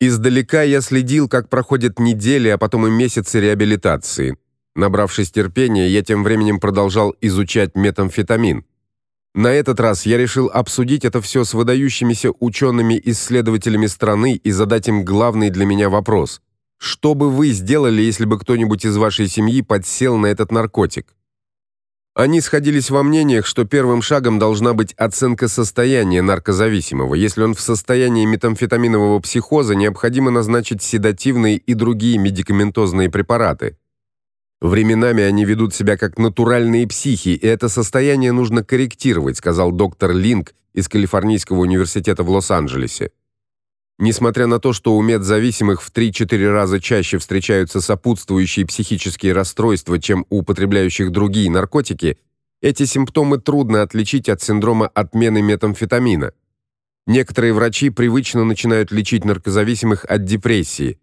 Издалека я следил, как проходят недели, а потом и месяцы реабилитации. Набравшись терпения, я тем временем продолжал изучать метамфетамин. На этот раз я решил обсудить это все с выдающимися учеными-исследователями страны и задать им главный для меня вопрос: что бы вы сделали, если бы кто-нибудь из вашей семьи подсел на этот наркотик? Они сходились во мнениях, что первым шагом должна быть оценка состояния наркозависимого. Если он в состоянии метамфетаминового психоза, необходимо назначить седативные и другие медикаментозные препараты. Временами они ведут себя как натуральные психи, и это состояние нужно корректировать, сказал доктор Линк из Калифорнийского университета в Лос-Анджелесе. Несмотря на то, что у медзависимых в 3-4 раза чаще встречаются сопутствующие психические расстройства, чем у употребляющих другие наркотики, эти симптомы трудно отличить от синдрома отмены метамфетамина. Некоторые врачи привычно начинают лечить наркозависимых от депрессии.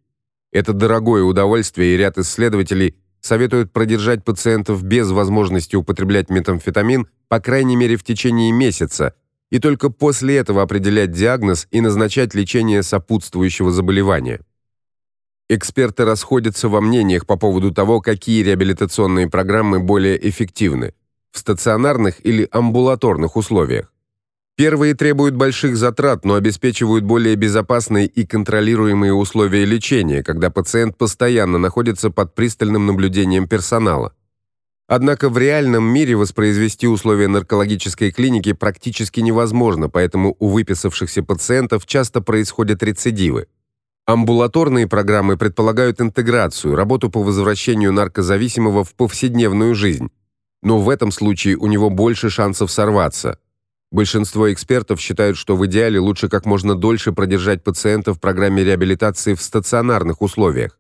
Это дорогое удовольствие, и ряд исследователей – советуют продержать пациентов без возможности употреблять метамфетамин по крайней мере в течение месяца и только после этого определять диагноз и назначать лечение сопутствующего заболевания. Эксперты расходятся во мнениях по поводу того, какие реабилитационные программы более эффективны в стационарных или амбулаторных условиях. Первые требуют больших затрат, но обеспечивают более безопасные и контролируемые условия лечения, когда пациент постоянно находится под пристальным наблюдением персонала. Однако в реальном мире воспроизвести условия наркологической клиники практически невозможно, поэтому у выписавшихся пациентов часто происходят рецидивы. Амбулаторные программы предполагают интеграцию, работу по возвращению наркозависимого в повседневную жизнь. Но в этом случае у него больше шансов сорваться. Большинство экспертов считают, что в идеале лучше как можно дольше продержать пациента в программе реабилитации в стационарных условиях,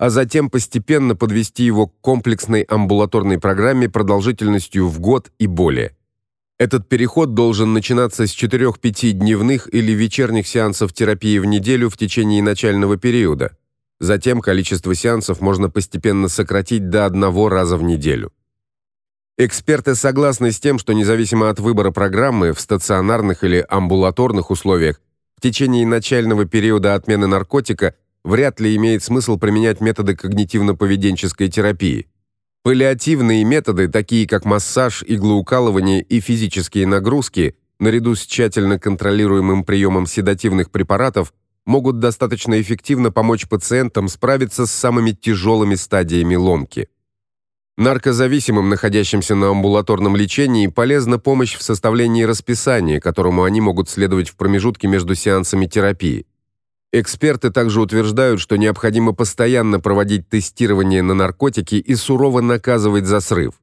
а затем постепенно подвести его к комплексной амбулаторной программе продолжительностью в год и более. Этот переход должен начинаться с 4-5 дневных или вечерних сеансов терапии в неделю в течение начального периода. Затем количество сеансов можно постепенно сократить до одного раза в неделю. Эксперты согласны с тем, что независимо от выбора программы в стационарных или амбулаторных условиях, в течение начального периода отмены наркотика вряд ли имеет смысл применять методы когнитивно-поведенческой терапии. Паллиативные методы, такие как массаж, иглоукалывание и физические нагрузки, наряду с тщательно контролируемым приемом седативных препаратов, могут достаточно эффективно помочь пациентам справиться с самыми тяжелыми стадиями ломки. Наркозависимым, находящимся на амбулаторном лечении, полезна помощь в составлении расписания, которому они могут следовать в промежутке между сеансами терапии. Эксперты также утверждают, что необходимо постоянно проводить тестирование на наркотики и сурово наказывать за срыв.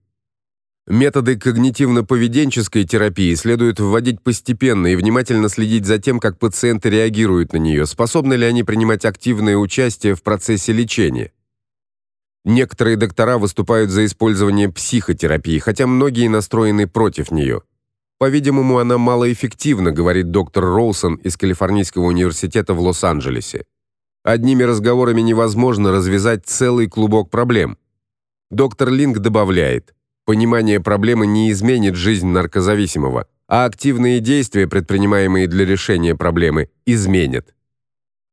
Методы когнитивно-поведенческой терапии следует вводить постепенно и внимательно следить за тем, как пациенты реагируют на нее, способны ли они принимать активное участие в процессе лечения. Некоторые доктора выступают за использование психотерапии, хотя многие настроены против нее. По-видимому, она малоэффективна, говорит доктор Роусон из Калифорнийского университета в Лос-Анджелесе. Одними разговорами невозможно развязать целый клубок проблем. Доктор Линк добавляет: понимание проблемы не изменит жизнь наркозависимого, а активные действия, предпринимаемые для решения проблемы, изменят.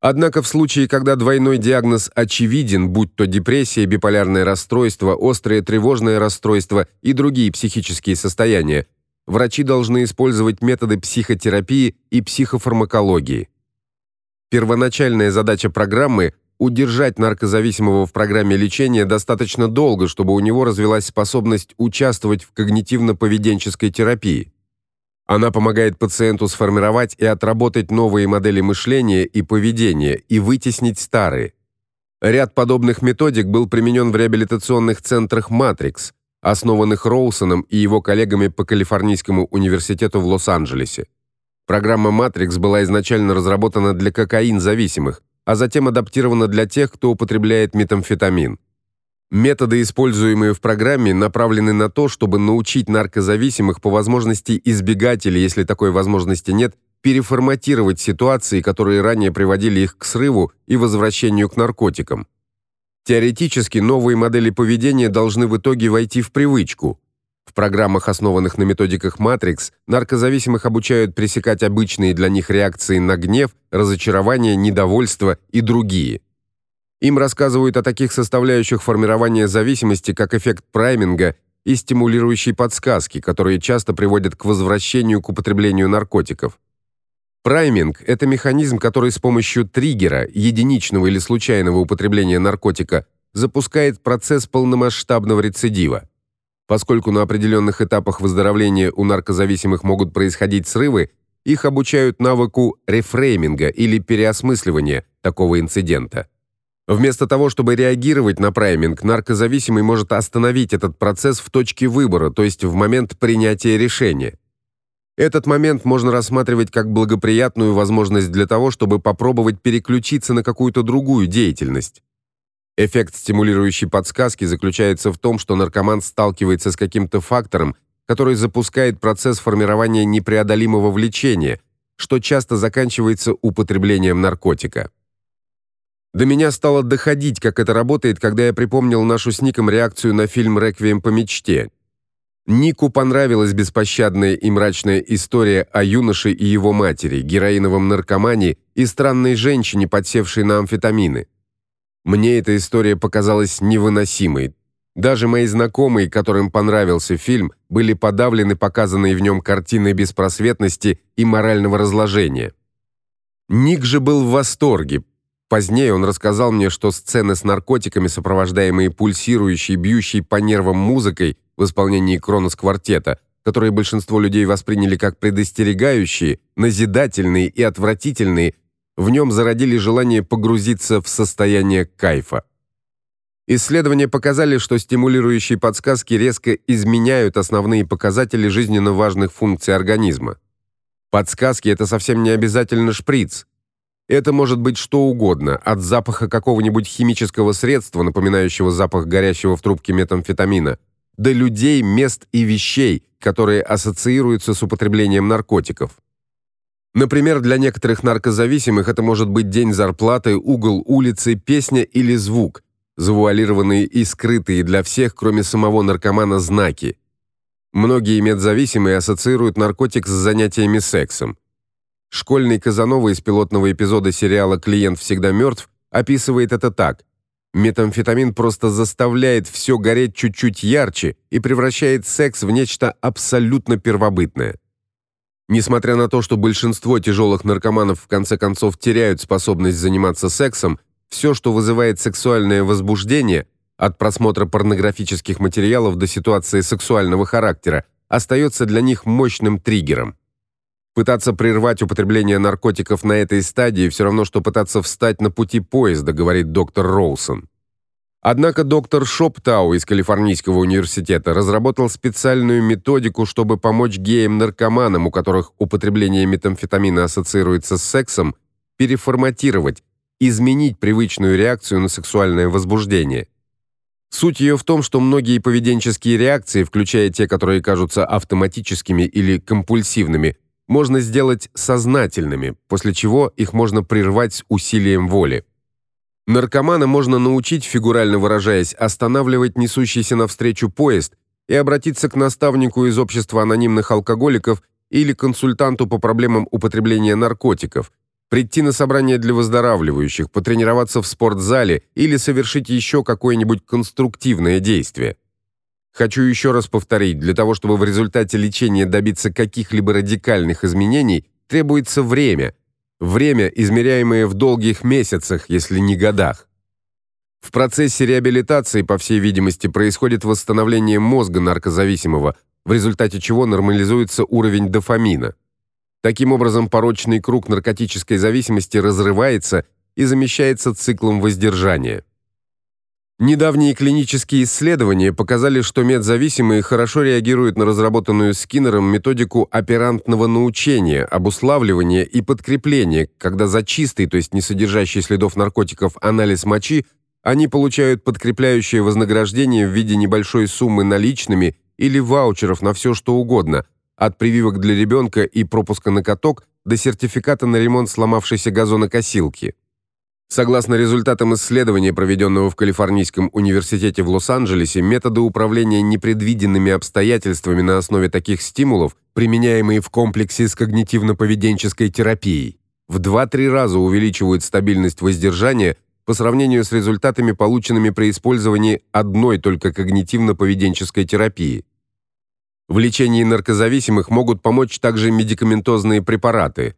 Однако в случае, когда двойной диагноз очевиден, будь то депрессия, биполярное расстройство, острое тревожное расстройство и другие психические состояния, врачи должны использовать методы психотерапии и психофармакологии. Первоначальная задача программы удержать наркозависимого в программе лечения достаточно долго, чтобы у него развилась способность участвовать в когнитивно-поведенческой терапии. Она помогает пациенту сформировать и отработать новые модели мышления и поведения и вытеснить старые. Ряд подобных методик был применен в реабилитационных центрах Matrix, основанных Роусоном и его коллегами по Калифорнийскому университету в Лос-Анджелесе. Программа Matrix была изначально разработана для кокаин-зависимых, а затем адаптирована для тех, кто употребляет метамфетамин. Методы, используемые в программе, направлены на то, чтобы научить наркозависимых по возможности избегать или, если такой возможности нет, переформатировать ситуации, которые ранее приводили их к срыву и возвращению к наркотикам. Теоретически новые модели поведения должны в итоге войти в привычку. В программах, основанных на методиках Matrix, наркозависимых обучают пресекать обычные для них реакции на гнев, разочарование, недовольство и другие. Им рассказывают о таких составляющих формирования зависимости, как эффект прайминга и стимулирующие подсказки, которые часто приводят к возвращению к употреблению наркотиков. Прайминг это механизм, который с помощью триггера, единичного или случайного употребления наркотика, запускает процесс полномасштабного рецидива. Поскольку на определенных этапах выздоровления у наркозависимых могут происходить срывы, их обучают навыку рефрейминга или переосмысливания такого инцидента. Вместо того, чтобы реагировать на прайминг, наркозависимый может остановить этот процесс в точке выбора, то есть в момент принятия решения. Этот момент можно рассматривать как благоприятную возможность для того, чтобы попробовать переключиться на какую-то другую деятельность. Эффект стимулирующей подсказки заключается в том, что наркоман сталкивается с каким-то фактором, который запускает процесс формирования непреодолимого влечения, что часто заканчивается употреблением наркотика. До меня стало доходить, как это работает, когда я припомнил нашу с Ником реакцию на фильм Реквием по мечте. Нику понравилась беспощадная и мрачная история о юноше и его матери, героиновом наркомане и странной женщине, подсевшей на амфетамины. Мне эта история показалась невыносимой. Даже мои знакомые, которым понравился фильм, были подавлены показанной в нем картиной беспросветности и морального разложения. Ник же был в восторге. Позднее он рассказал мне, что сцены с наркотиками, сопровождаемые пульсирующей, бьющей по нервам музыкой, в исполнении Кронос квартета, которые большинство людей восприняли как предостерегающие, назидательные и отвратительные, в нем зародили желание погрузиться в состояние кайфа. Исследования показали, что стимулирующие подсказки резко изменяют основные показатели жизненно важных функций организма. Подсказки это совсем не обязательно шприц. Это может быть что угодно, от запаха какого-нибудь химического средства, напоминающего запах горящего в трубке метамфетамина, до людей, мест и вещей, которые ассоциируются с употреблением наркотиков. Например, для некоторых наркозависимых это может быть день зарплаты, угол улицы, песня или звук, завуалированные и скрытые для всех, кроме самого наркомана, знаки. Многие медзависимые ассоциируют наркотик с занятиями сексом. Школьный Казанова из пилотного эпизода сериала Клиент всегда мертв» описывает это так: Метамфетамин просто заставляет все гореть чуть-чуть ярче и превращает секс в нечто абсолютно первобытное. Несмотря на то, что большинство тяжелых наркоманов в конце концов теряют способность заниматься сексом, все, что вызывает сексуальное возбуждение, от просмотра порнографических материалов до ситуации сексуального характера, остается для них мощным триггером. Пытаться прервать употребление наркотиков на этой стадии все равно что пытаться встать на пути поезда, говорит доктор Роусон. Однако доктор Шоптау из Калифорнийского университета разработал специальную методику, чтобы помочь геям-наркоманам, у которых употребление метамфетамина ассоциируется с сексом, переформатировать, изменить привычную реакцию на сексуальное возбуждение. Суть ее в том, что многие поведенческие реакции, включая те, которые кажутся автоматическими или компульсивными, можно сделать сознательными, после чего их можно прервать усилием воли. Наркомана можно научить, фигурально выражаясь, останавливать несущийся навстречу поезд и обратиться к наставнику из общества анонимных алкоголиков или консультанту по проблемам употребления наркотиков, прийти на собрание для выздоравливающих, потренироваться в спортзале или совершить еще какое-нибудь конструктивное действие. Хочу еще раз повторить, для того, чтобы в результате лечения добиться каких-либо радикальных изменений, требуется время. Время, измеряемое в долгих месяцах, если не годах. В процессе реабилитации, по всей видимости, происходит восстановление мозга наркозависимого, в результате чего нормализуется уровень дофамина. Таким образом, порочный круг наркотической зависимости разрывается и замещается циклом воздержания. Недавние клинические исследования показали, что медзависимые хорошо реагируют на разработанную Скиннером методику оперантного научения, обуславливания и подкрепления, когда за чистый, то есть не содержащий следов наркотиков, анализ мочи они получают подкрепляющее вознаграждение в виде небольшой суммы наличными или ваучеров на все что угодно, от прививок для ребенка и пропуска на каток до сертификата на ремонт сломавшейся газонокосилки. Согласно результатам исследования, проведенного в Калифорнийском университете в Лос-Анджелесе, методы управления непредвиденными обстоятельствами на основе таких стимулов, применяемые в комплексе с когнитивно-поведенческой терапией, в 2-3 раза увеличивают стабильность воздержания по сравнению с результатами, полученными при использовании одной только когнитивно-поведенческой терапии. В лечении наркозависимых могут помочь также медикаментозные препараты.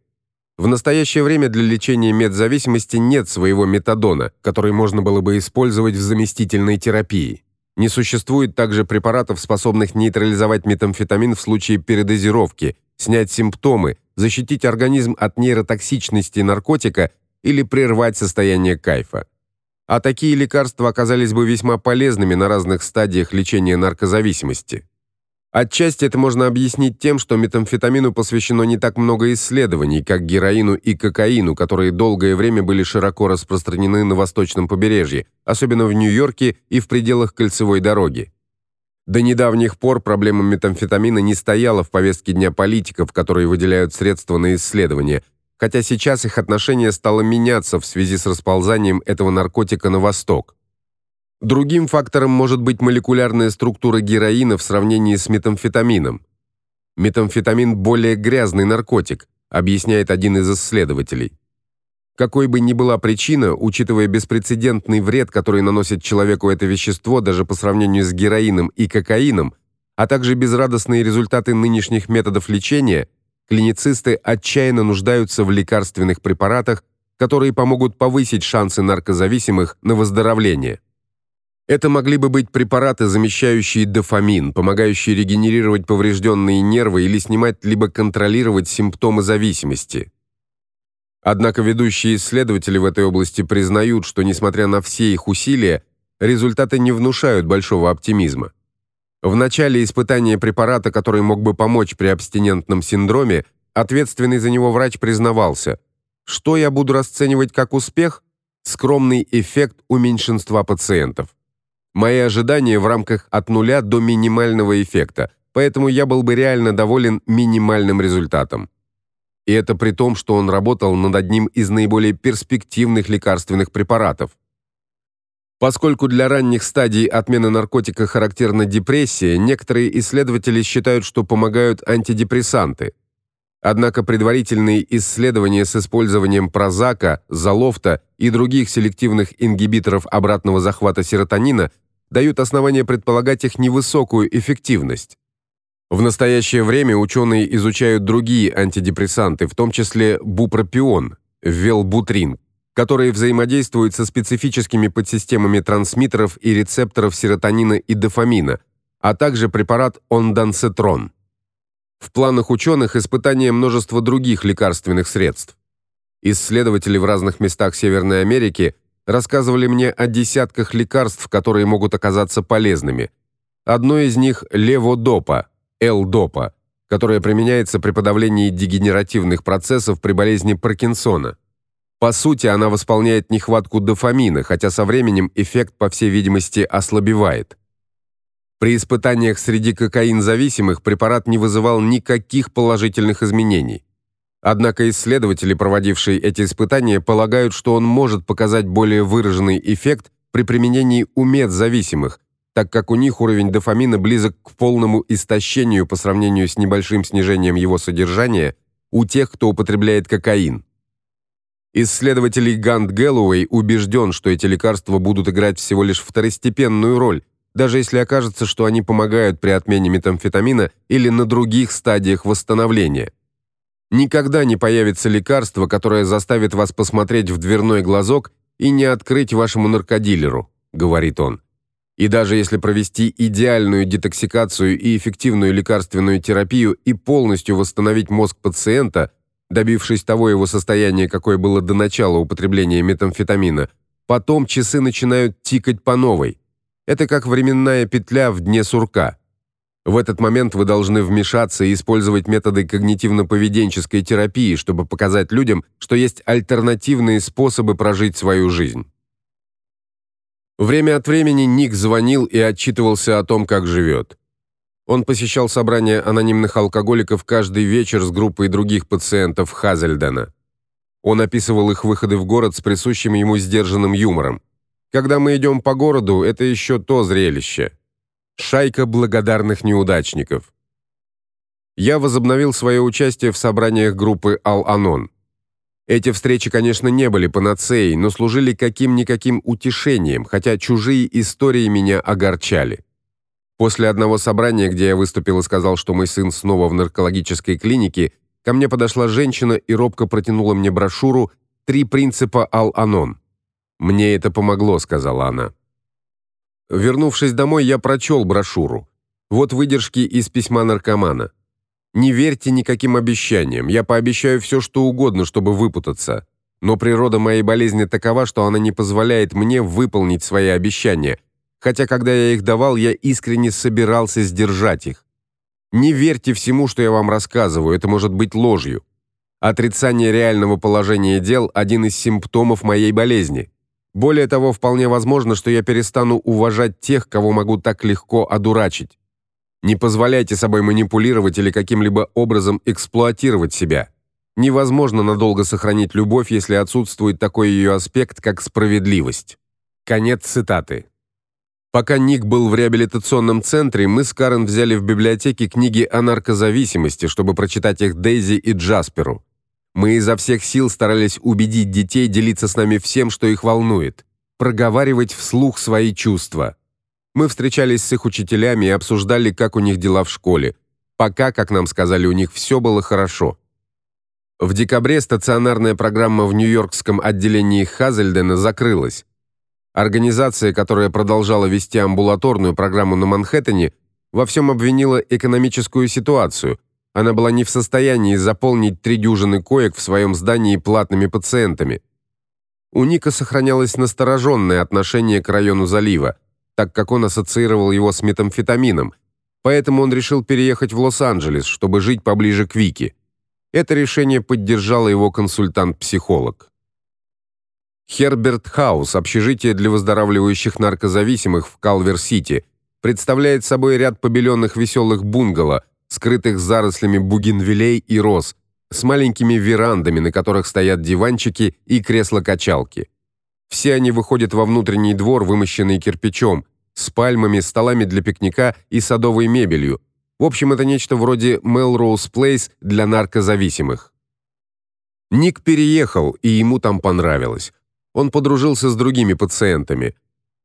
В настоящее время для лечения медзависимости нет своего метадона, который можно было бы использовать в заместительной терапии. Не существует также препаратов, способных нейтрализовать метамфетамин в случае передозировки, снять симптомы, защитить организм от нейротоксичности наркотика или прервать состояние кайфа. А такие лекарства оказались бы весьма полезными на разных стадиях лечения наркозависимости. Отчасти это можно объяснить тем, что метамфетамину посвящено не так много исследований, как героину и кокаину, которые долгое время были широко распространены на восточном побережье, особенно в Нью-Йорке и в пределах кольцевой дороги. До недавних пор проблема метамфетамина не стояла в повестке дня политиков, которые выделяют средства на исследования, хотя сейчас их отношение стало меняться в связи с расползанием этого наркотика на восток. Другим фактором может быть молекулярная структура героина в сравнении с метамфетамином. Метамфетамин более грязный наркотик, объясняет один из исследователей. Какой бы ни была причина, учитывая беспрецедентный вред, который наносит человеку это вещество даже по сравнению с героином и кокаином, а также безрадостные результаты нынешних методов лечения, клиницисты отчаянно нуждаются в лекарственных препаратах, которые помогут повысить шансы наркозависимых на выздоровление. Это могли бы быть препараты, замещающие дофамин, помогающие регенерировать поврежденные нервы или снимать либо контролировать симптомы зависимости. Однако ведущие исследователи в этой области признают, что несмотря на все их усилия, результаты не внушают большого оптимизма. В начале испытания препарата, который мог бы помочь при абстинентном синдроме, ответственный за него врач признавался: "Что я буду расценивать как успех? Скромный эффект у меньшинства пациентов. Мои ожидания в рамках от нуля до минимального эффекта, поэтому я был бы реально доволен минимальным результатом. И это при том, что он работал над одним из наиболее перспективных лекарственных препаратов. Поскольку для ранних стадий отмены наркотика характерна депрессия, некоторые исследователи считают, что помогают антидепрессанты. Однако предварительные исследования с использованием прозака, залофта и других селективных ингибиторов обратного захвата серотонина дают основания предполагать их невысокую эффективность. В настоящее время ученые изучают другие антидепрессанты, в том числе бупропион, велбутрин, которые взаимодействуют со специфическими подсистемами трансмиттеров и рецепторов серотонина и дофамина, а также препарат ондансетрон. В планах ученых испытание множества других лекарственных средств. Исследователи в разных местах Северной Америки – рассказывали мне о десятках лекарств, которые могут оказаться полезными. Одно из них леводопа, L-допа, которое применяется при подавлении дегенеративных процессов при болезни Паркинсона. По сути, она восполняет нехватку дофамина, хотя со временем эффект, по всей видимости, ослабевает. При испытаниях среди кокаин-зависимых препарат не вызывал никаких положительных изменений. Однако исследователи, проводившие эти испытания, полагают, что он может показать более выраженный эффект при применении у медзависимых, так как у них уровень дофамина близок к полному истощению по сравнению с небольшим снижением его содержания у тех, кто употребляет кокаин. Исследователь Гант Гэллоуэй убежден, что эти лекарства будут играть всего лишь второстепенную роль, даже если окажется, что они помогают при отмене метамфетамина или на других стадиях восстановления. Никогда не появится лекарство, которое заставит вас посмотреть в дверной глазок и не открыть вашему наркодилеру, говорит он. И даже если провести идеальную детоксикацию и эффективную лекарственную терапию и полностью восстановить мозг пациента, добившись того его состояния, какое было до начала употребления метамфетамина, потом часы начинают тикать по новой. Это как временная петля в дне сурка. В этот момент вы должны вмешаться и использовать методы когнитивно-поведенческой терапии, чтобы показать людям, что есть альтернативные способы прожить свою жизнь. Время от времени Ник звонил и отчитывался о том, как живет. Он посещал собрания анонимных алкоголиков каждый вечер с группой других пациентов Хазельдена. Он описывал их выходы в город с присущим ему сдержанным юмором. Когда мы идем по городу, это еще то зрелище. Шайка благодарных неудачников. Я возобновил свое участие в собраниях группы Ал-Анон. Эти встречи, конечно, не были панацеей, но служили каким-никаким утешением, хотя чужие истории меня огорчали. После одного собрания, где я выступил и сказал, что мой сын снова в наркологической клинике, ко мне подошла женщина и робко протянула мне брошюру «Три принципа Ал-Анон». «Мне это помогло», — сказала она. Вернувшись домой, я прочел брошюру. Вот выдержки из письма наркомана. «Не верьте никаким обещаниям. Я пообещаю все, что угодно, чтобы выпутаться. Но природа моей болезни такова, что она не позволяет мне выполнить свои обещания, хотя когда я их давал, я искренне собирался сдержать их. Не верьте всему, что я вам рассказываю, это может быть ложью. Отрицание реального положения дел один из симптомов моей болезни. Более того, вполне возможно, что я перестану уважать тех, кого могу так легко одурачить. Не позволяйте собой манипулировать или каким-либо образом эксплуатировать себя. Невозможно надолго сохранить любовь, если отсутствует такой ее аспект, как справедливость. Конец цитаты. Пока Ник был в реабилитационном центре, мы с Карен взяли в библиотеке книги о наркозависимости, чтобы прочитать их Дейзи и Джасперу. Мы изо всех сил старались убедить детей делиться с нами всем, что их волнует, проговаривать вслух свои чувства. Мы встречались с их учителями и обсуждали, как у них дела в школе. Пока, как нам сказали, у них все было хорошо. В декабре стационарная программа в Нью-Йоркском отделении Хазельдена закрылась. Организация, которая продолжала вести амбулаторную программу на Манхэттене, во всем обвинила экономическую ситуацию. Она была не в состоянии заполнить три дюжины коек в своем здании платными пациентами. У Ника сохранялось настороженное отношение к району залива, так как он ассоциировал его с метамфетамином, поэтому он решил переехать в Лос-Анджелес, чтобы жить поближе к Вике. Это решение поддержала его консультант-психолог. Херберт Хаус, общежитие для выздоравливающих наркозависимых в Калвер-Сити, представляет собой ряд побеленных веселых бунгало, скрытых зарослями бугенвиллей и роз, с маленькими верандами, на которых стоят диванчики и кресла-качалки. Все они выходят во внутренний двор, вымощенный кирпичом, с пальмами, столами для пикника и садовой мебелью. В общем, это нечто вроде Melrose Place для наркозависимых. Ник переехал, и ему там понравилось. Он подружился с другими пациентами.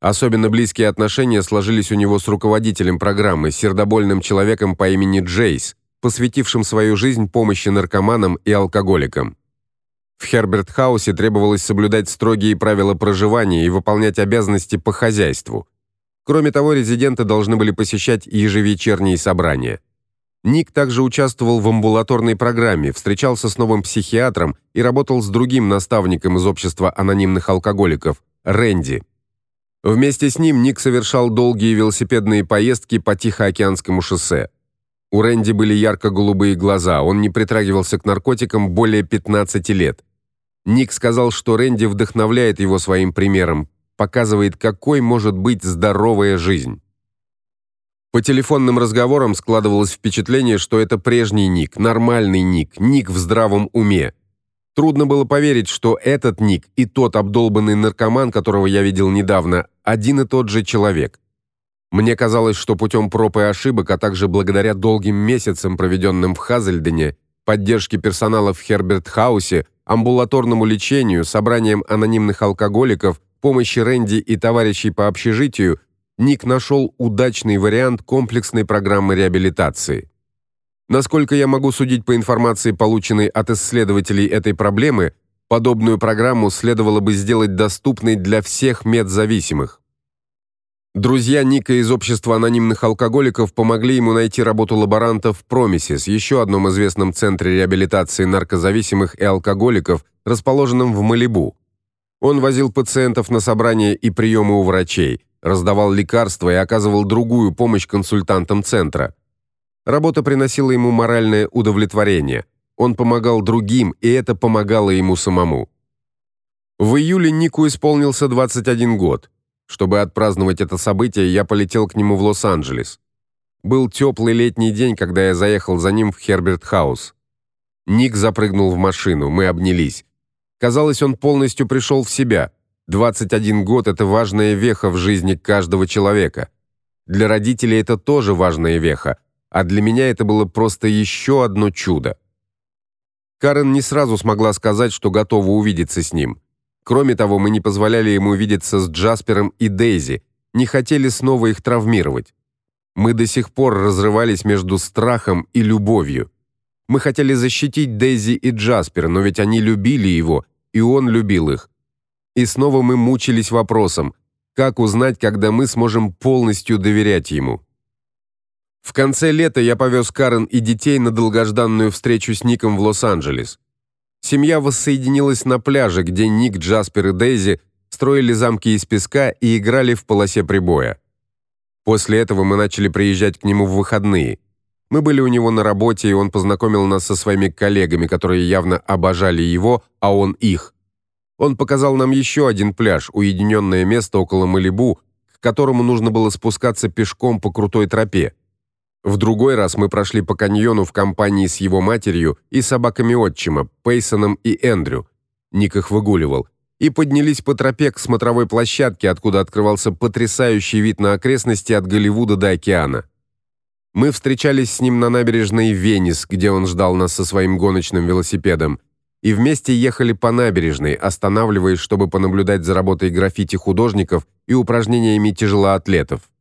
Особенно близкие отношения сложились у него с руководителем программы, сердобольным человеком по имени Джейс, посвятившим свою жизнь помощи наркоманам и алкоголикам. В Херберт-хаусе требовалось соблюдать строгие правила проживания и выполнять обязанности по хозяйству. Кроме того, резиденты должны были посещать ежевечерние собрания. Ник также участвовал в амбулаторной программе, встречался с новым психиатром и работал с другим наставником из общества анонимных алкоголиков, Рэнди. Вместе с ним Ник совершал долгие велосипедные поездки по Тихоокеанскому шоссе. У Рэнди были ярко-голубые глаза, он не притрагивался к наркотикам более 15 лет. Ник сказал, что Рэнди вдохновляет его своим примером, показывает, какой может быть здоровая жизнь. По телефонным разговорам складывалось впечатление, что это прежний ник, нормальный ник, ник в здравом уме. Трудно было поверить, что этот ник и тот обдолбанный наркоман, которого я видел недавно, один и тот же человек. Мне казалось, что путем проб и ошибок, а также благодаря долгим месяцам, проведенным в Хазельдене, поддержке персонала в Херберт-хаусе, амбулаторному лечению, собраниям анонимных алкоголиков, помощи Рэнди и товарищей по общежитию, Ник нашел удачный вариант комплексной программы реабилитации. Насколько я могу судить по информации, полученной от исследователей этой проблемы, подобную программу следовало бы сделать доступной для всех медзависимых. Друзья Ника из общества анонимных алкоголиков помогли ему найти работу лаборанта в Промисис, еще одном известном центре реабилитации наркозависимых и алкоголиков, расположенном в Малибу. Он возил пациентов на собрания и приемы у врачей, раздавал лекарства и оказывал другую помощь консультантам центра. Работа приносила ему моральное удовлетворение. Он помогал другим, и это помогало ему самому. В июле Нику исполнился 21 год. Чтобы отпраздновать это событие, я полетел к нему в Лос-Анджелес. Был теплый летний день, когда я заехал за ним в Херберт-хаус. Ник запрыгнул в машину, мы обнялись. Казалось, он полностью пришел в себя. 21 год это важная веха в жизни каждого человека. Для родителей это тоже важная веха, а для меня это было просто еще одно чудо. Карен не сразу смогла сказать, что готова увидеться с ним. Кроме того, мы не позволяли ему видеться с Джаспером и Дейзи, не хотели снова их травмировать. Мы до сих пор разрывались между страхом и любовью. Мы хотели защитить Дейзи и Джаспера, но ведь они любили его, и он любил их. И снова мы мучились вопросом: как узнать, когда мы сможем полностью доверять ему? В конце лета я повез Карен и детей на долгожданную встречу с Ником в Лос-Анджелес. Семья воссоединилась на пляже, где Ник, Джаспер и Дейзи строили замки из песка и играли в полосе прибоя. После этого мы начали приезжать к нему в выходные. Мы были у него на работе, и он познакомил нас со своими коллегами, которые явно обожали его, а он их. Он показал нам еще один пляж, уединенное место около Малибу, к которому нужно было спускаться пешком по крутой тропе. В другой раз мы прошли по каньону в компании с его матерью и собаками отчима, Пейсоном и Эндрю. Ник их выгуливал. И поднялись по тропе к смотровой площадке, откуда открывался потрясающий вид на окрестности от Голливуда до океана. Мы встречались с ним на набережной Венес, где он ждал нас со своим гоночным велосипедом, и вместе ехали по набережной, останавливаясь, чтобы понаблюдать за работой граффити художников и упражнениями тяжелоатлетов.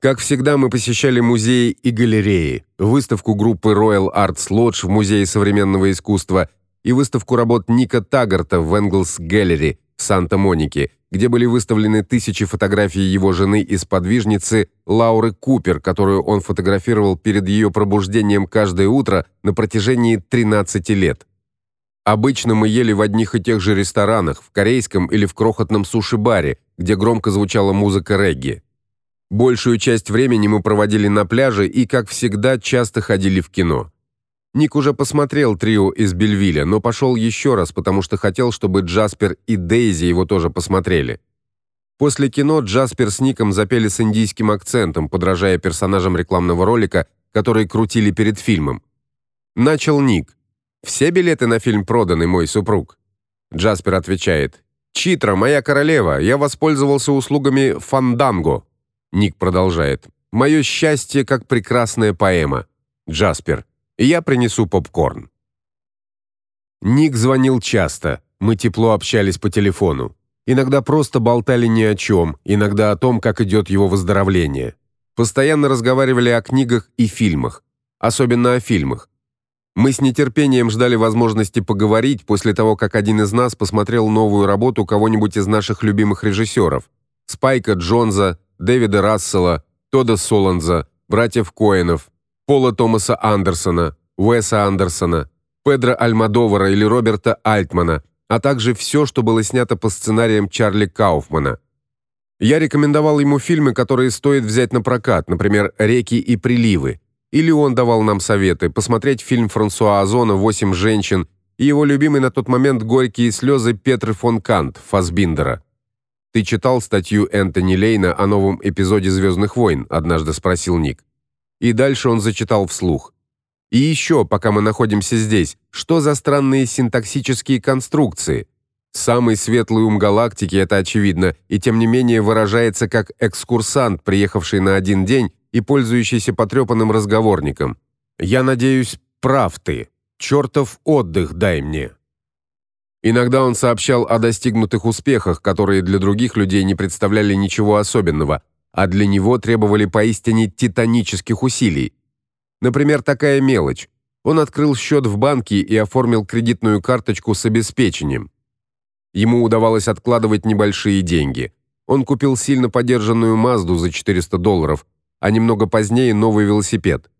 Как всегда, мы посещали музеи и галереи, выставку группы Royal Arts Lodge в Музее современного искусства и выставку работ Ника Таггарта в Engels Gallery в Санта-Монике, где были выставлены тысячи фотографий его жены и сподвижницы Лауры Купер, которую он фотографировал перед ее пробуждением каждое утро на протяжении 13 лет. Обычно мы ели в одних и тех же ресторанах, в корейском или в крохотном суши-баре, где громко звучала музыка регги. Большую часть времени мы проводили на пляже и, как всегда, часто ходили в кино. Ник уже посмотрел трио из Бельвилля, но пошел еще раз, потому что хотел, чтобы Джаспер и Дейзи его тоже посмотрели. После кино Джаспер с Ником запели с индийским акцентом, подражая персонажам рекламного ролика, которые крутили перед фильмом. Начал Ник. Все билеты на фильм проданы, мой супруг. Джаспер отвечает: "Читра, моя королева, я воспользовался услугами Фанданго". Ник продолжает. Мое счастье как прекрасная поэма. Джаспер. Я принесу попкорн. Ник звонил часто. Мы тепло общались по телефону. Иногда просто болтали ни о чем, иногда о том, как идет его выздоровление. Постоянно разговаривали о книгах и фильмах, особенно о фильмах. Мы с нетерпением ждали возможности поговорить после того, как один из нас посмотрел новую работу кого-нибудь из наших любимых режиссеров: Спайка Джонса, Дэвида Рассела, Тода Соланза, братьев Коэнов, Пола Томаса Андерсона, Уэса Андерсона, Педро Альмодовара или Роберта Альтмана, а также все, что было снято по сценариям Чарли Кауфмана. Я рекомендовал ему фильмы, которые стоит взять на прокат, например, Реки и приливы. Или он давал нам советы посмотреть фильм Франсуа Озона Восемь женщин и его любимый на тот момент Горькие слезы Петры фон Кант Фасбиндера. Ты читал статью Энтони Лейна о новом эпизоде Звездных войн? однажды спросил Ник. И дальше он зачитал вслух. И еще, пока мы находимся здесь, что за странные синтаксические конструкции? Самый светлый ум галактики это очевидно, и тем не менее выражается как экскурсант, приехавший на один день и пользующийся потрепанным разговорником. Я надеюсь, прав ты. Чертов отдых дай мне. Иногда он сообщал о достигнутых успехах, которые для других людей не представляли ничего особенного, а для него требовали поистине титанических усилий. Например, такая мелочь. Он открыл счет в банке и оформил кредитную карточку с обеспечением. Ему удавалось откладывать небольшие деньги. Он купил сильно подержанную Мазду за 400 долларов, а немного позднее новый велосипед.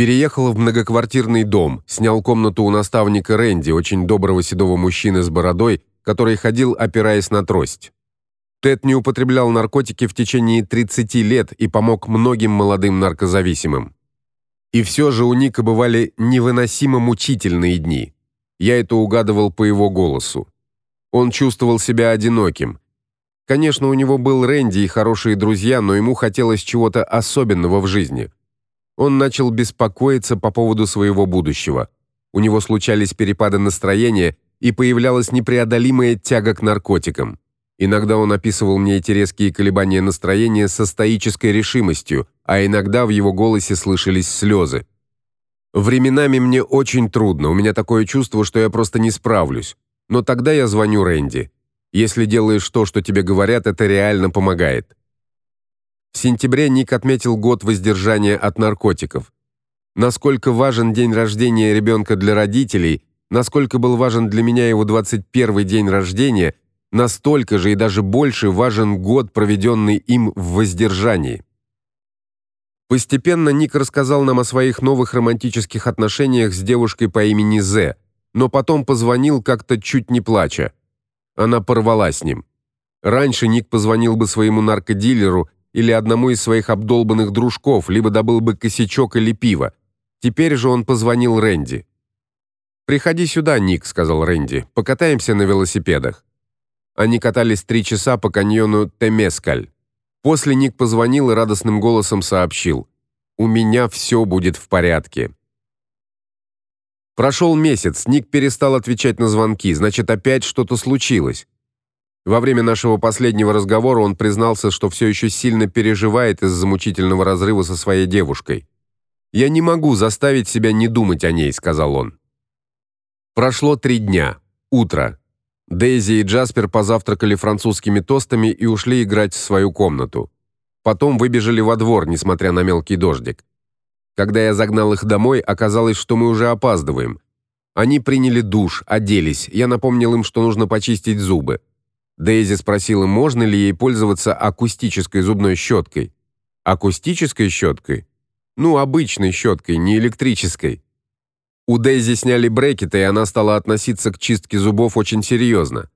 Переехал в многоквартирный дом, снял комнату у наставника Рэнди, очень доброго седого мужчины с бородой, который ходил, опираясь на трость. Тед не употреблял наркотики в течение 30 лет и помог многим молодым наркозависимым. И все же у Ника бывали невыносимо мучительные дни. Я это угадывал по его голосу. Он чувствовал себя одиноким. Конечно, у него был Рэнди и хорошие друзья, но ему хотелось чего-то особенного в жизни он начал беспокоиться по поводу своего будущего. У него случались перепады настроения, и появлялась непреодолимая тяга к наркотикам. Иногда он описывал мне эти резкие колебания настроения со стоической решимостью, а иногда в его голосе слышались слезы. Временами мне очень трудно, у меня такое чувство, что я просто не справлюсь. Но тогда я звоню Рэнди. Если делаешь то, что тебе говорят, это реально помогает. В сентябре Ник отметил год воздержания от наркотиков. Насколько важен день рождения ребенка для родителей, насколько был важен для меня его 21 день рождения, настолько же и даже больше важен год, проведенный им в воздержании. Постепенно Ник рассказал нам о своих новых романтических отношениях с девушкой по имени З, но потом позвонил как-то чуть не плача. Она порвала с ним. Раньше Ник позвонил бы своему наркодилеру или одному из своих обдолбанных дружков, либо добыл бы косячок или пиво. Теперь же он позвонил Рэнди. «Приходи сюда, Ник», — сказал Рэнди, — «покатаемся на велосипедах». Они катались три часа по каньону Темескаль. После Ник позвонил и радостным голосом сообщил: "У меня все будет в порядке". Прошел месяц, Ник перестал отвечать на звонки, значит, опять что-то случилось. Во время нашего последнего разговора он признался, что все еще сильно переживает из-за мучительного разрыва со своей девушкой. "Я не могу заставить себя не думать о ней", сказал он. Прошло три дня. Утро. Дейзи и Джаспер позавтракали французскими тостами и ушли играть в свою комнату. Потом выбежали во двор, несмотря на мелкий дождик. Когда я загнал их домой, оказалось, что мы уже опаздываем. Они приняли душ, оделись. Я напомнил им, что нужно почистить зубы. Дейзи спросила, можно ли ей пользоваться акустической зубной щеткой. Акустической щеткой? Ну, обычной щеткой, не электрической. У Дейзи сняли брекеты, и она стала относиться к чистке зубов очень серьезно.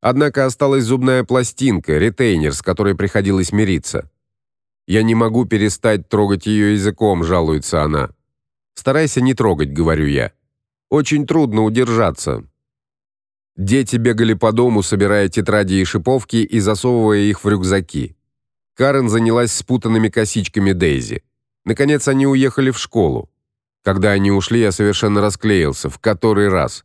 Однако осталась зубная пластинка, ретейнер, с которой приходилось мириться. Я не могу перестать трогать ее языком, жалуется она. Старайся не трогать, говорю я. Очень трудно удержаться. Дети бегали по дому, собирая тетради и шиповки и засовывая их в рюкзаки. Карен занялась спутанными косичками Дейзи. Наконец они уехали в школу. Когда они ушли, я совершенно расклеился, в который раз.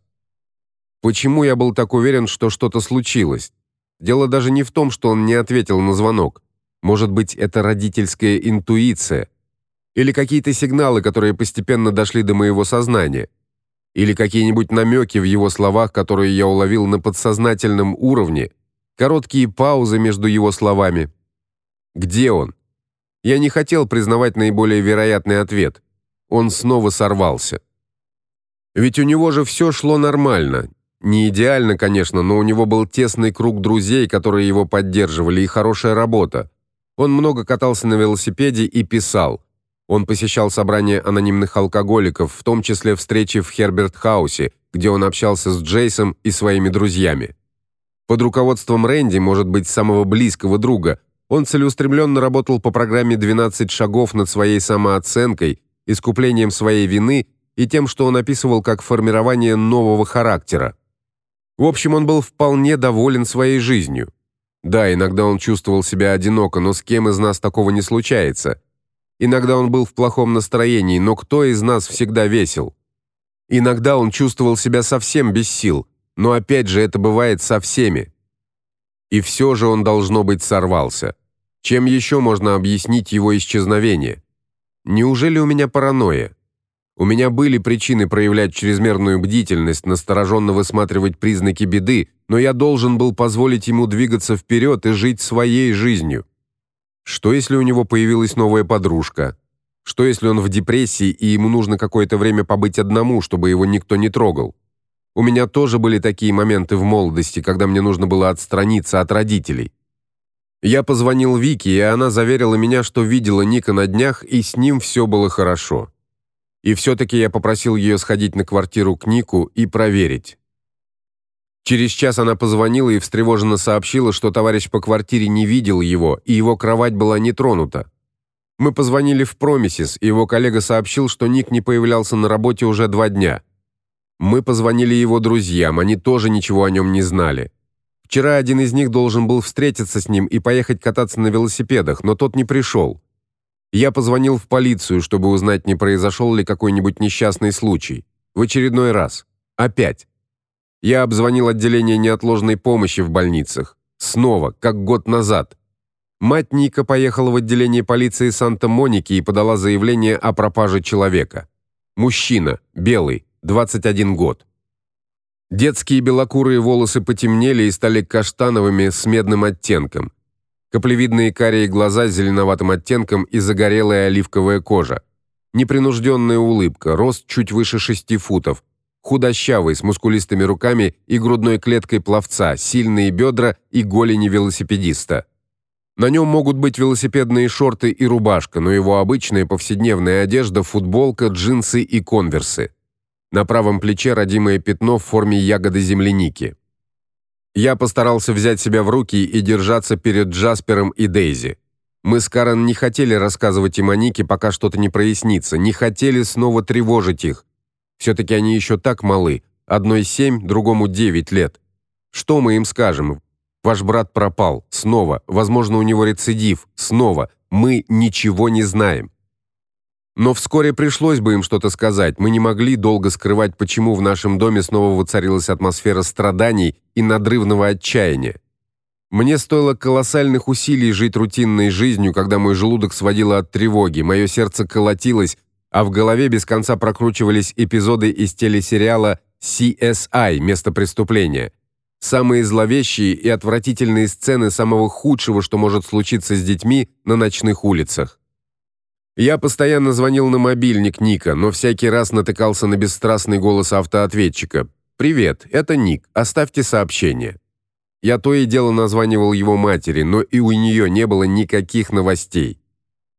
Почему я был так уверен, что что-то случилось? Дело даже не в том, что он не ответил на звонок. Может быть, это родительская интуиция или какие-то сигналы, которые постепенно дошли до моего сознания, или какие-нибудь намеки в его словах, которые я уловил на подсознательном уровне, короткие паузы между его словами. Где он? Я не хотел признавать наиболее вероятный ответ он снова сорвался. Ведь у него же все шло нормально. Не идеально, конечно, но у него был тесный круг друзей, которые его поддерживали, и хорошая работа. Он много катался на велосипеде и писал. Он посещал собрания анонимных алкоголиков, в том числе встречи в Херберт-хаусе, где он общался с Джейсом и своими друзьями. Под руководством Рэнди, может быть, самого близкого друга, он целеустремленно работал по программе «12 шагов над своей самооценкой», искуплением своей вины и тем, что он описывал как формирование нового характера. В общем, он был вполне доволен своей жизнью. Да, иногда он чувствовал себя одиноко, но с кем из нас такого не случается? Иногда он был в плохом настроении, но кто из нас всегда весел? Иногда он чувствовал себя совсем без сил, но опять же это бывает со всеми. И все же он должно быть сорвался. Чем еще можно объяснить его исчезновение? Неужели у меня паранойя? У меня были причины проявлять чрезмерную бдительность, настороженно высматривать признаки беды, но я должен был позволить ему двигаться вперед и жить своей жизнью. Что если у него появилась новая подружка? Что если он в депрессии и ему нужно какое-то время побыть одному, чтобы его никто не трогал? У меня тоже были такие моменты в молодости, когда мне нужно было отстраниться от родителей. Я позвонил Вике, и она заверила меня, что видела Ника на днях, и с ним все было хорошо. И все таки я попросил ее сходить на квартиру к Нику и проверить. Через час она позвонила и встревоженно сообщила, что товарищ по квартире не видел его, и его кровать была не тронута. Мы позвонили в Промисис, и его коллега сообщил, что Ник не появлялся на работе уже два дня. Мы позвонили его друзьям, они тоже ничего о нем не знали. Вчера один из них должен был встретиться с ним и поехать кататься на велосипедах, но тот не пришел. Я позвонил в полицию, чтобы узнать, не произошел ли какой-нибудь несчастный случай. В очередной раз. Опять. Я обзвонил отделение неотложной помощи в больницах. Снова, как год назад. Мать Ника поехала в отделение полиции Санта-Моники и подала заявление о пропаже человека. Мужчина, белый, 21 год. Детские белокурые волосы потемнели и стали каштановыми с медным оттенком. Каплевидные карие глаза с зеленоватым оттенком и загорелая оливковая кожа. Непринужденная улыбка, рост чуть выше 6 футов, худощавый, с мускулистыми руками и грудной клеткой пловца, сильные бедра и голени велосипедиста. На нем могут быть велосипедные шорты и рубашка, но его обычная повседневная одежда футболка, джинсы и конверсы. На правом плече родимое пятно в форме ягоды земляники. Я постарался взять себя в руки и держаться перед Джаспером и Дейзи. Мы с Карен не хотели рассказывать им о Нике, пока что-то не прояснится, не хотели снова тревожить их, все таки они еще так малы, одной семь, другому девять лет. Что мы им скажем? Ваш брат пропал. Снова. Возможно, у него рецидив. Снова. Мы ничего не знаем. Но вскоре пришлось бы им что-то сказать. Мы не могли долго скрывать, почему в нашем доме снова воцарилась атмосфера страданий и надрывного отчаяния. Мне стоило колоссальных усилий жить рутинной жизнью, когда мой желудок сводило от тревоги, мое сердце колотилось, а в голове без конца прокручивались эпизоды из телесериала CSI Место преступления. Самые зловещие и отвратительные сцены самого худшего, что может случиться с детьми на ночных улицах. Я постоянно звонил на мобильник Ника, но всякий раз натыкался на бесстрастный голос автоответчика. Привет, это Ник. Оставьте сообщение. Я то и дело названивал его матери, но и у нее не было никаких новостей.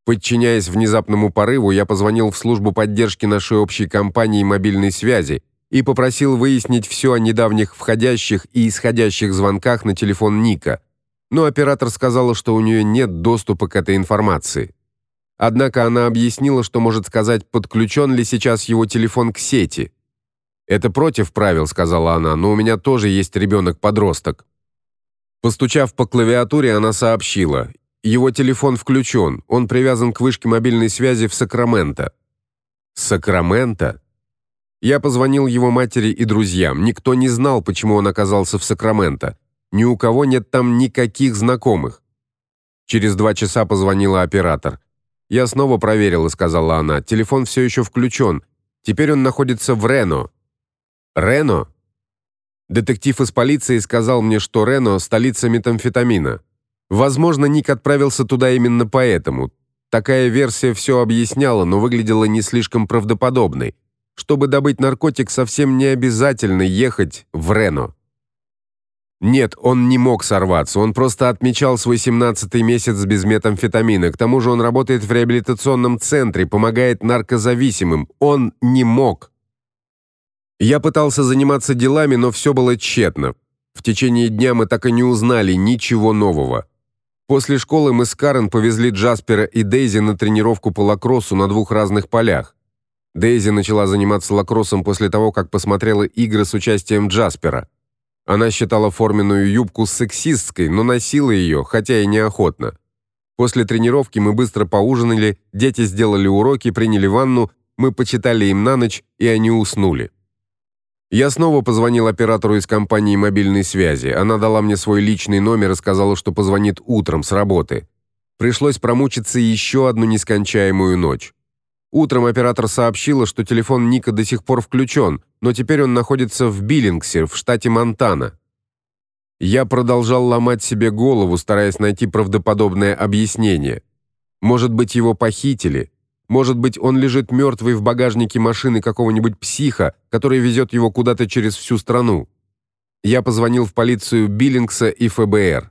Подчиняясь внезапному порыву, я позвонил в службу поддержки нашей общей компании мобильной связи и попросил выяснить все о недавних входящих и исходящих звонках на телефон Ника. Но оператор сказала, что у нее нет доступа к этой информации. Однако она объяснила, что может сказать, подключен ли сейчас его телефон к сети. Это против правил, сказала она, но у меня тоже есть ребенок-подросток. Постучав по клавиатуре, она сообщила: его телефон включен. Он привязан к вышке мобильной связи в Сакраменто. Сакраменто? Я позвонил его матери и друзьям. Никто не знал, почему он оказался в Сакраменто. Ни у кого нет там никаких знакомых. Через два часа позвонила оператор. Я снова проверила, сказала она. Телефон все еще включен. Теперь он находится в Рено. Рено? Детектив из полиции сказал мне, что Рено столица метамфетамина. Возможно, Ник отправился туда именно поэтому. Такая версия все объясняла, но выглядела не слишком правдоподобной. Чтобы добыть наркотик, совсем не обязательно ехать в Рено. Нет, он не мог сорваться. Он просто отмечал свой 17-й месяц без метамфетамина. К тому же он работает в реабилитационном центре, помогает наркозависимым. Он не мог. Я пытался заниматься делами, но все было тщетно. В течение дня мы так и не узнали ничего нового. После школы мы с Карен повезли Джаспера и Дейзи на тренировку по лакроссу на двух разных полях. Дейзи начала заниматься лакроссом после того, как посмотрела игры с участием Джаспера. Она считала форменную юбку сексистской, но носила ее, хотя и неохотно. После тренировки мы быстро поужинали, дети сделали уроки, приняли ванну, мы почитали им на ночь, и они уснули. Я снова позвонил оператору из компании мобильной связи. Она дала мне свой личный номер и сказала, что позвонит утром с работы. Пришлось промучиться еще одну нескончаемую ночь. Утром оператор сообщила, что телефон Ника до сих пор включен, но теперь он находится в Биллингсе, в штате Монтана. Я продолжал ломать себе голову, стараясь найти правдоподобное объяснение. Может быть, его похитили, может быть, он лежит мертвый в багажнике машины какого-нибудь психа, который везет его куда-то через всю страну. Я позвонил в полицию Биллингса и ФБР.